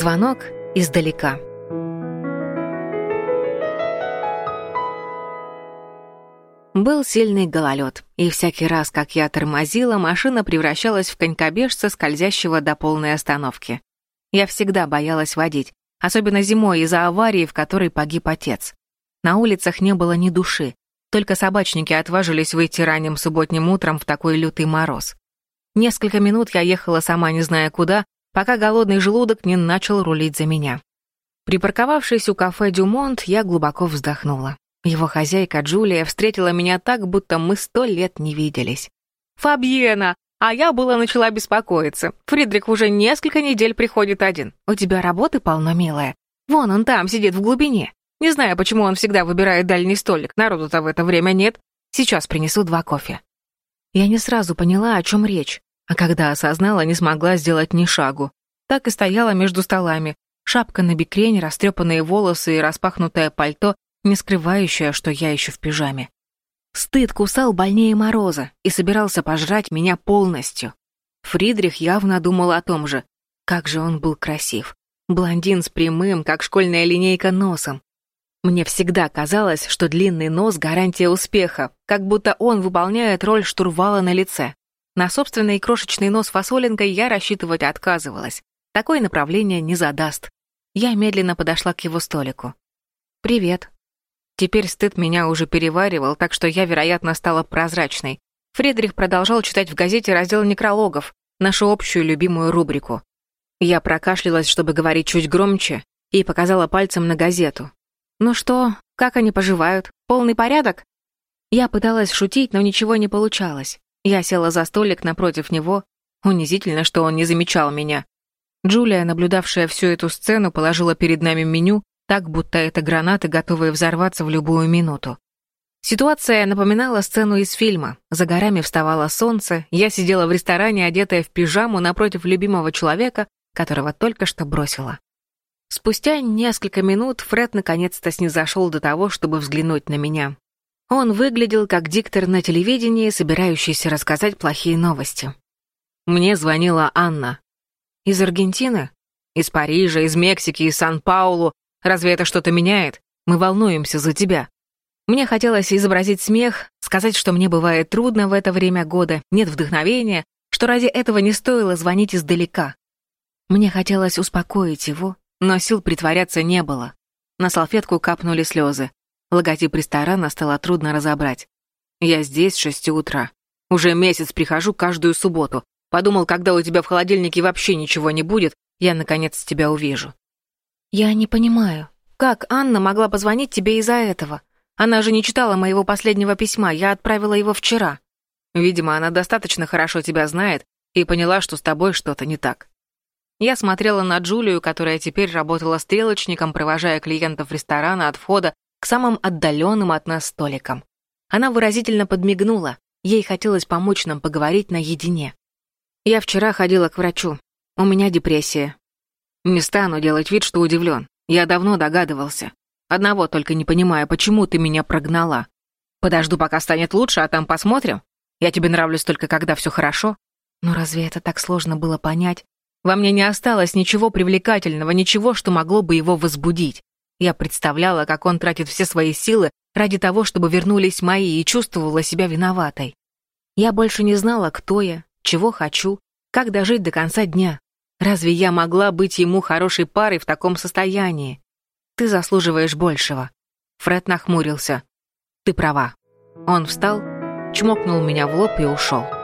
Звонок издалека. Был сильный гололед, и всякий раз, как я тормозила, машина превращалась в конькобежца, скользящего до полной остановки. Я всегда боялась водить, особенно зимой из-за аварии, в которой погиб отец. На улицах не было ни души, только собачники отважились выйти ранним субботним утром в такой лютый мороз. Несколько минут я ехала сама не зная куда, пока голодный желудок не начал рулить за меня. Припарковавшись у кафе «Дюмонт», я глубоко вздохнула. Его хозяйка Джулия встретила меня так, будто мы сто лет не виделись. «Фабьена, а я была начала беспокоиться. Фридрих уже несколько недель приходит один. У тебя работы полно, милая. Вон он там сидит в глубине. Не знаю, почему он всегда выбирает дальний столик. Народу-то в это время нет. Сейчас принесу два кофе». Я не сразу поняла, о чем речь, а когда осознала, не смогла сделать ни шагу. Так и стояла между столами. Шапка на бикрень, растрепанные волосы и распахнутое пальто, не скрывающее, что я еще в пижаме. Стыд кусал больнее мороза и собирался пожрать меня полностью. Фридрих явно думал о том же. Как же он был красив. Блондин с прямым, как школьная линейка, носом. Мне всегда казалось, что длинный нос — гарантия успеха, как будто он выполняет роль штурвала на лице. На собственный крошечный нос фасолинкой я рассчитывать отказывалась. Такое направление не задаст. Я медленно подошла к его столику. «Привет», Теперь стыд меня уже переваривал, так что я, вероятно, стала прозрачной. Фридрих продолжал читать в газете раздел некрологов, нашу общую любимую рубрику. Я прокашлялась, чтобы говорить чуть громче, и показала пальцем на газету. «Ну что, как они поживают? Полный порядок?» Я пыталась шутить, но ничего не получалось. Я села за столик напротив него. Унизительно, что он не замечал меня. Джулия, наблюдавшая всю эту сцену, положила перед нами меню, так, будто это гранаты, готовые взорваться в любую минуту. Ситуация напоминала сцену из фильма. За горами вставало солнце, я сидела в ресторане, одетая в пижаму напротив любимого человека, которого только что бросила. Спустя несколько минут Фред наконец-то снизошел до того, чтобы взглянуть на меня. Он выглядел как диктор на телевидении, собирающийся рассказать плохие новости. Мне звонила Анна. Из Аргентины? Из Парижа, из Мексики, из Сан-Паулу, Разве это что-то меняет? Мы волнуемся за тебя». Мне хотелось изобразить смех, сказать, что мне бывает трудно в это время года, нет вдохновения, что ради этого не стоило звонить издалека. Мне хотелось успокоить его, но сил притворяться не было. На салфетку капнули слезы. Логотип ресторана стало трудно разобрать. Я здесь с шести утра. Уже месяц прихожу каждую субботу. Подумал, когда у тебя в холодильнике вообще ничего не будет, я наконец тебя увижу. «Я не понимаю, как Анна могла позвонить тебе из-за этого? Она же не читала моего последнего письма, я отправила его вчера». «Видимо, она достаточно хорошо тебя знает и поняла, что с тобой что-то не так». Я смотрела на Джулию, которая теперь работала стрелочником, провожая клиентов ресторана от входа к самым отдаленным от нас столикам. Она выразительно подмигнула, ей хотелось помочь нам поговорить наедине. «Я вчера ходила к врачу. У меня депрессия. Не стану делать вид, что удивлен. Я давно догадывался. Одного только не понимаю, почему ты меня прогнала. Подожду, пока станет лучше, а там посмотрим. Я тебе нравлюсь только когда все хорошо. Но разве это так сложно было понять? Во мне не осталось ничего привлекательного, ничего, что могло бы его возбудить. Я представляла, как он тратит все свои силы ради того, чтобы вернулись мои, и чувствовала себя виноватой. Я больше не знала, кто я, чего хочу, как дожить до конца дня. Разве я могла быть ему хорошей парой в таком состоянии? Ты заслуживаешь большего. Фред нахмурился. Ты права. Он встал, чмокнул меня в лоб и ушел.